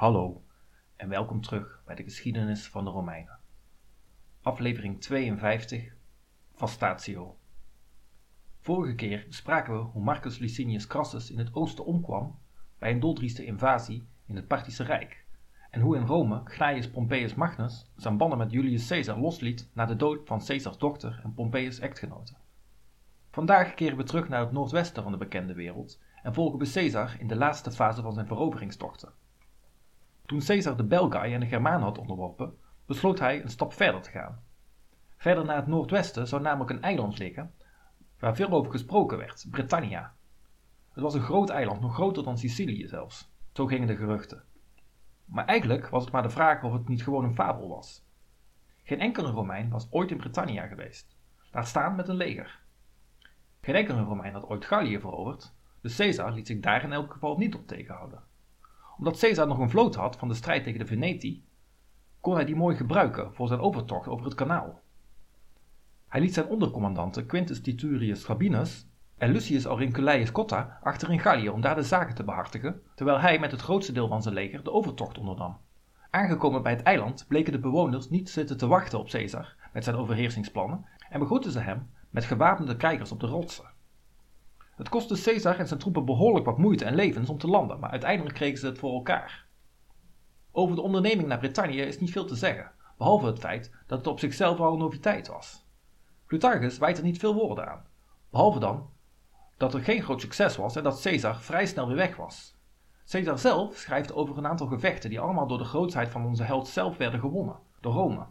Hallo en welkom terug bij de geschiedenis van de Romeinen. Aflevering 52 Vastatio. Vorige keer bespraken we hoe Marcus Licinius Crassus in het oosten omkwam bij een doldrieste invasie in het Parthische Rijk en hoe in Rome Gnaeus Pompeius Magnus zijn banden met Julius Caesar losliet na de dood van Caesars dochter en Pompeius' echtgenote. Vandaag keren we terug naar het noordwesten van de bekende wereld en volgen we Caesar in de laatste fase van zijn veroveringstochten. Toen Caesar de Belgae en de Germanen had onderworpen, besloot hij een stap verder te gaan. Verder naar het noordwesten zou namelijk een eiland liggen, waar veel over gesproken werd, Britannia. Het was een groot eiland, nog groter dan Sicilië zelfs. Zo gingen de geruchten. Maar eigenlijk was het maar de vraag of het niet gewoon een fabel was. Geen enkele Romein was ooit in Britannia geweest, laat staan met een leger. Geen enkele Romein had ooit Gallië veroverd, dus Caesar liet zich daar in elk geval niet op tegenhouden omdat Caesar nog een vloot had van de strijd tegen de Veneti, kon hij die mooi gebruiken voor zijn overtocht over het kanaal. Hij liet zijn ondercommandanten Quintus Titurius Gabinus en Lucius Auriculaeus Cotta achter in Gallië om daar de zaken te behartigen, terwijl hij met het grootste deel van zijn leger de overtocht ondernam. Aangekomen bij het eiland bleken de bewoners niet zitten te wachten op Caesar met zijn overheersingsplannen en begroetten ze hem met gewapende krijgers op de rotsen. Het kostte Caesar en zijn troepen behoorlijk wat moeite en levens om te landen, maar uiteindelijk kregen ze het voor elkaar. Over de onderneming naar Brittannië is niet veel te zeggen, behalve het feit dat het op zichzelf al een noviteit was. Plutarchus wijt er niet veel woorden aan, behalve dan dat er geen groot succes was en dat Caesar vrij snel weer weg was. Caesar zelf schrijft over een aantal gevechten die allemaal door de grootsheid van onze held zelf werden gewonnen, door Rome.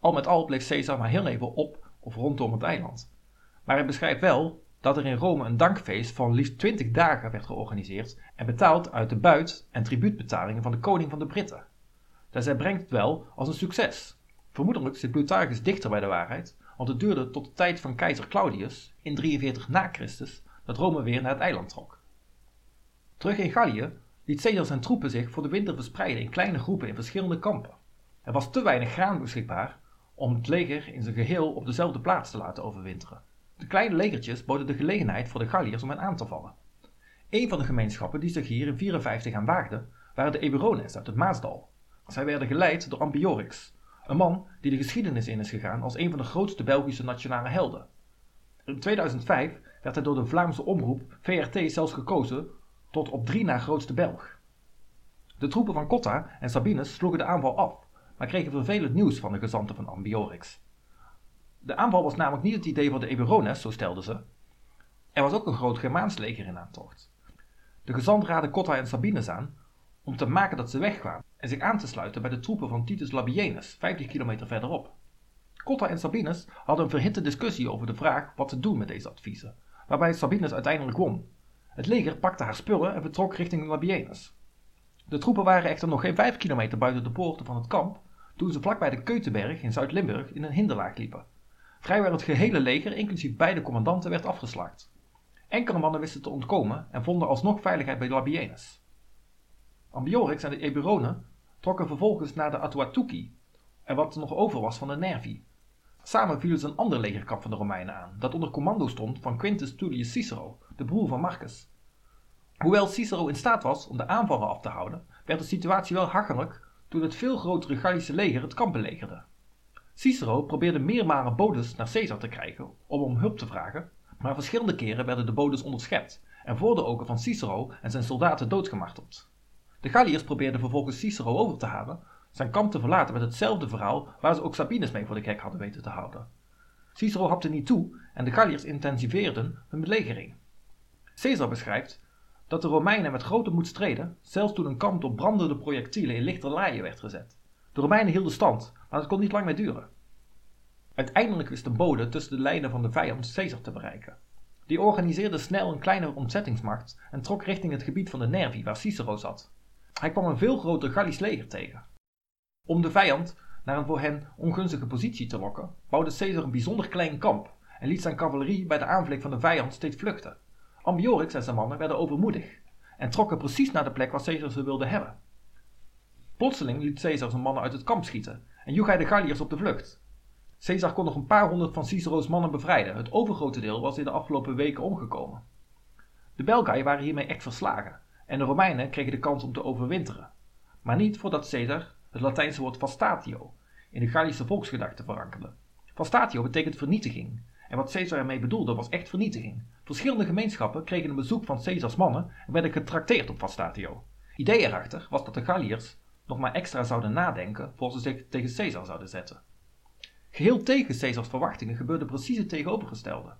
Al met al bleef Caesar maar heel even op of rondom het eiland. Maar hij beschrijft wel dat er in Rome een dankfeest van liefst 20 dagen werd georganiseerd en betaald uit de buit- en tribuutbetalingen van de koning van de Britten. Dus hij brengt het wel als een succes. Vermoedelijk zit Plutarchus dichter bij de waarheid, want het duurde tot de tijd van keizer Claudius in 43 na Christus dat Rome weer naar het eiland trok. Terug in Gallië liet Caesar zijn troepen zich voor de winter verspreiden in kleine groepen in verschillende kampen. Er was te weinig graan beschikbaar om het leger in zijn geheel op dezelfde plaats te laten overwinteren. De kleine legertjes boden de gelegenheid voor de Galliërs om hen aan te vallen. Een van de gemeenschappen die zich hier in 54 aan waagden, waren de Eburones uit het Maasdal. Zij werden geleid door Ambiorix, een man die de geschiedenis in is gegaan als een van de grootste Belgische nationale helden. In 2005 werd hij door de Vlaamse omroep VRT zelfs gekozen tot op drie na grootste Belg. De troepen van Cotta en Sabinus sloegen de aanval af, maar kregen vervelend nieuws van de gezanten van Ambiorix. De aanval was namelijk niet het idee van de Eburones, zo stelden ze. Er was ook een groot Germaans leger in aantocht. De gezant raadde Cotta en Sabinus aan om te maken dat ze wegkwamen en zich aan te sluiten bij de troepen van Titus Labienus, 50 kilometer verderop. Cotta en Sabinus hadden een verhitte discussie over de vraag wat te doen met deze adviezen, waarbij Sabinus uiteindelijk won. Het leger pakte haar spullen en vertrok richting Labienus. De troepen waren echter nog geen 5 kilometer buiten de poorten van het kamp toen ze vlakbij de Keutenberg in Zuid-Limburg in een hinderlaag liepen Vrijwel het gehele leger, inclusief beide commandanten, werd afgeslacht. Enkele mannen wisten te ontkomen en vonden alsnog veiligheid bij Labienus. Ambiorix en de Eburonen trokken vervolgens naar de Atuatuki en wat er nog over was van de Nervi. Samen vielen ze een ander legerkamp van de Romeinen aan, dat onder commando stond van Quintus Tullius Cicero, de broer van Marcus. Hoewel Cicero in staat was om de aanvallen af te houden, werd de situatie wel hachelijk toen het veel grotere Gallische leger het kamp belegerde. Cicero probeerde meermalen bodes naar Caesar te krijgen om om hulp te vragen, maar verschillende keren werden de bodes onderschept en voor de ogen van Cicero en zijn soldaten doodgemarteld. De Galliërs probeerden vervolgens Cicero over te halen zijn kamp te verlaten met hetzelfde verhaal waar ze ook Sabinus mee voor de gek hadden weten te houden. Cicero hapte niet toe en de Galliërs intensiveerden hun belegering. Caesar beschrijft dat de Romeinen met grote moed streden, zelfs toen een kamp door brandende projectielen in lichterlaaien werd gezet. De Romeinen hielden stand, maar het kon niet lang meer duren. Uiteindelijk wist de bode tussen de lijnen van de vijand Caesar te bereiken. Die organiseerde snel een kleine ontzettingsmacht en trok richting het gebied van de Nervi, waar Cicero zat. Hij kwam een veel groter Gallisch leger tegen. Om de vijand naar een voor hen ongunstige positie te lokken, bouwde Caesar een bijzonder klein kamp en liet zijn cavalerie bij de aanvlik van de vijand steeds vluchten. Ambiorix en zijn mannen werden overmoedig en trokken precies naar de plek waar Caesar ze wilde hebben. Plotseling liet Caesar zijn mannen uit het kamp schieten en joeg hij de Galliërs op de vlucht. Caesar kon nog een paar honderd van Cicero's mannen bevrijden. Het overgrote deel was in de afgelopen weken omgekomen. De Belgae waren hiermee echt verslagen en de Romeinen kregen de kans om te overwinteren. maar niet voordat Caesar het Latijnse woord vastatio in de Gallische volksgedachte verankerde. Vastatio betekent vernietiging, en wat Caesar ermee bedoelde was echt vernietiging. Verschillende gemeenschappen kregen een bezoek van Caesars mannen en werden getrakteerd op vastatio. Idee erachter was dat de Galliërs nog maar extra zouden nadenken voor ze zich tegen Caesar zouden zetten. Geheel tegen Caesars verwachtingen gebeurde precies het tegenovergestelde.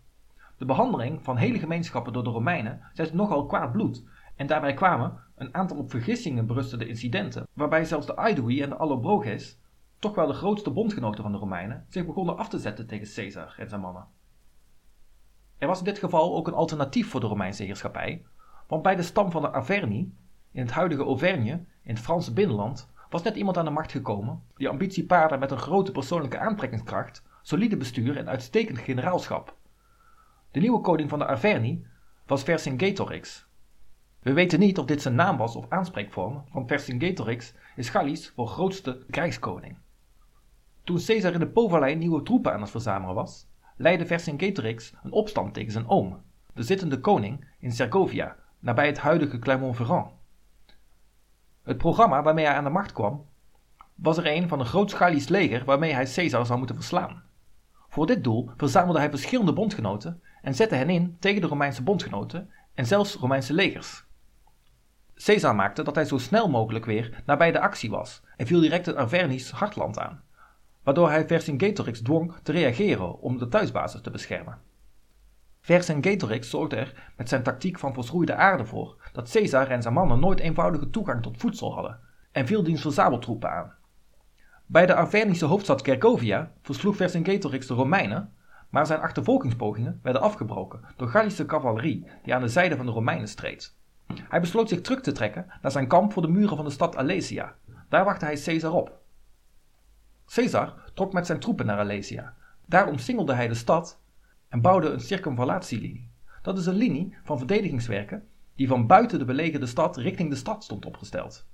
De behandeling van hele gemeenschappen door de Romeinen zette nogal kwaad bloed en daarbij kwamen een aantal op vergissingen berustende incidenten, waarbij zelfs de Aedui en de Allobroges, toch wel de grootste bondgenoten van de Romeinen, zich begonnen af te zetten tegen Caesar en zijn mannen. Er was in dit geval ook een alternatief voor de Romeinse heerschappij, want bij de stam van de Averni, in het huidige Auvergne, in het Franse binnenland, was net iemand aan de macht gekomen die ambitie paarde met een grote persoonlijke aantrekkingskracht, solide bestuur en uitstekend generaalschap. De nieuwe koning van de Averni was Vercingetorix. We weten niet of dit zijn naam was of aanspreekvorm, want Vercingetorix is Gallisch voor grootste krijgskoning. Toen Caesar in de Po-vallei nieuwe troepen aan het verzamelen was, leidde Vercingetorix een opstand tegen zijn oom, de zittende koning, in Sergovia, nabij het huidige Clermont-Ferrand. Het programma waarmee hij aan de macht kwam, was er een van een groot Gallisch leger waarmee hij Caesar zou moeten verslaan. Voor dit doel verzamelde hij verschillende bondgenoten en zette hen in tegen de Romeinse bondgenoten en zelfs Romeinse legers. Caesar maakte dat hij zo snel mogelijk weer nabij de actie was en viel direct het Avernisch hartland aan, waardoor hij Vercingetorix dwong te reageren om de thuisbasis te beschermen. Vercingetorix zorgde er met zijn tactiek van verschroeide aarde voor dat Caesar en zijn mannen nooit eenvoudige toegang tot voedsel hadden en viel diens verzameltroepen aan. Bij de Avernische hoofdstad Kerkovia versloeg Vercingetorix de Romeinen, maar zijn achtervolgingspogingen werden afgebroken door Gallische cavalerie die aan de zijde van de Romeinen streed. Hij besloot zich terug te trekken naar zijn kamp voor de muren van de stad Alesia. Daar wachtte hij Caesar op. Caesar trok met zijn troepen naar Alesia. Daar omsingelde hij de stad en bouwde een circumvallatielinie. Dat is een linie van verdedigingswerken die van buiten de belegerde stad richting de stad stond opgesteld.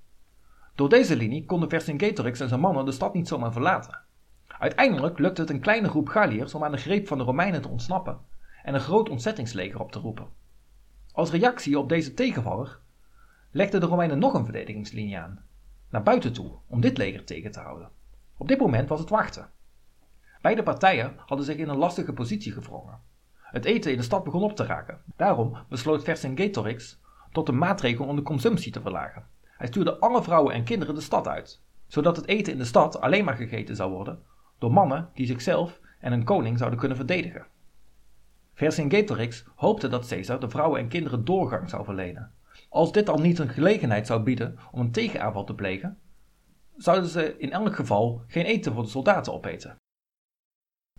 Door deze linie konden Vercingetorix en zijn mannen de stad niet zomaar verlaten. Uiteindelijk lukte het een kleine groep Galliërs om aan de greep van de Romeinen te ontsnappen en een groot ontzettingsleger op te roepen. Als reactie op deze tegenvaller legden de Romeinen nog een verdedigingslinie aan, naar buiten toe, om dit leger tegen te houden. Op dit moment was het wachten. Beide partijen hadden zich in een lastige positie gevrongen. Het eten in de stad begon op te raken. Daarom besloot Vercingetorix tot een maatregel om de consumptie te verlagen. Hij stuurde alle vrouwen en kinderen de stad uit, zodat het eten in de stad alleen maar gegeten zou worden door mannen die zichzelf en een koning zouden kunnen verdedigen. Vercingetorix hoopte dat Caesar de vrouwen en kinderen doorgang zou verlenen. Als dit al niet een gelegenheid zou bieden om een tegenaanval te plegen, zouden ze in elk geval geen eten voor de soldaten opeten.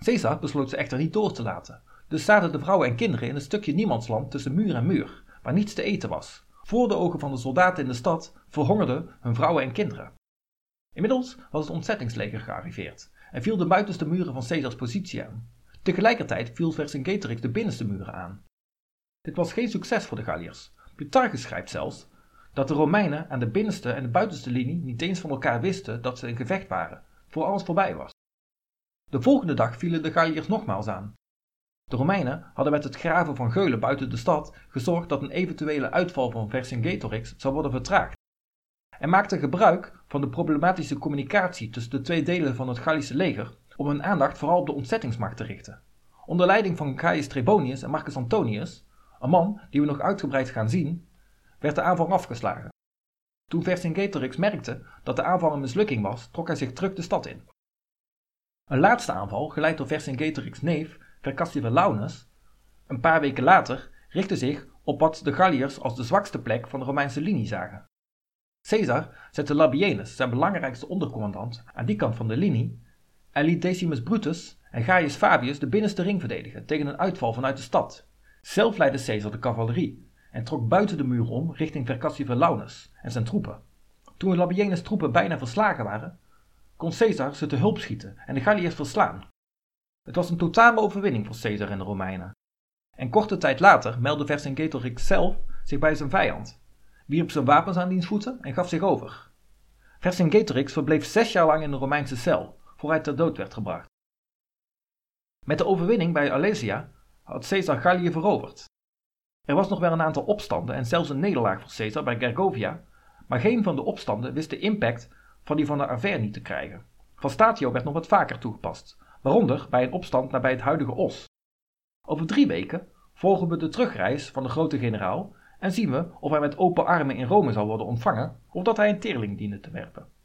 Caesar besloot ze echter niet door te laten, dus zaten de vrouwen en kinderen in een stukje niemandsland tussen muur en muur, waar niets te eten was. Voor de ogen van de soldaten in de stad verhongerden hun vrouwen en kinderen. Inmiddels was het ontzettingsleger gearriveerd en viel de buitenste muren van Caesars positie aan. Tegelijkertijd viel Vercingetorix de binnenste muren aan. Dit was geen succes voor de Galliërs. Plutarchus schrijft zelfs dat de Romeinen aan de binnenste en de buitenste linie niet eens van elkaar wisten dat ze in gevecht waren, voor alles voorbij was. De volgende dag vielen de Galliërs nogmaals aan. De Romeinen hadden met het graven van geulen buiten de stad gezorgd dat een eventuele uitval van Vercingetorix zou worden vertraagd en maakten gebruik van de problematische communicatie tussen de twee delen van het Gallische leger om hun aandacht vooral op de ontzettingsmacht te richten. Onder leiding van Gaius Trebonius en Marcus Antonius, een man die we nog uitgebreid gaan zien, werd de aanval afgeslagen. Toen Vercingetorix merkte dat de aanval een mislukking was, trok hij zich terug de stad in. Een laatste aanval, geleid door Vercingetorix' neef Vercassivelaunus, een paar weken later, richtte zich op wat de Galliërs als de zwakste plek van de Romeinse linie zagen. Caesar zette Labienus, zijn belangrijkste ondercommandant, aan die kant van de linie en liet Decimus Brutus en Gaius Fabius de binnenste ring verdedigen tegen een uitval vanuit de stad. Zelf leidde Caesar de cavalerie en trok buiten de muur om richting Vercassivelaunus en zijn troepen. Toen Labienus' troepen bijna verslagen waren, kon Caesar ze te hulp schieten en de Galliërs verslaan. Het was een totale overwinning voor Caesar en de Romeinen. En korte tijd later meldde Vercingetorix zelf zich bij zijn vijand, wierp zijn wapens aan diens voeten en gaf zich over. Vercingetorix verbleef zes jaar lang in de Romeinse cel, voor hij ter dood werd gebracht. Met de overwinning bij Alesia had Caesar Gallië veroverd. Er was nog wel een aantal opstanden en zelfs een nederlaag voor Caesar bij Gergovia, maar geen van de opstanden wist de impact van die van de Averni te krijgen. Van Statio werd nog wat vaker toegepast, waaronder bij een opstand nabij het huidige Os. Over drie weken volgen we de terugreis van de grote generaal en zien we of hij met open armen in Rome zal worden ontvangen of dat hij een teerling diende te werpen.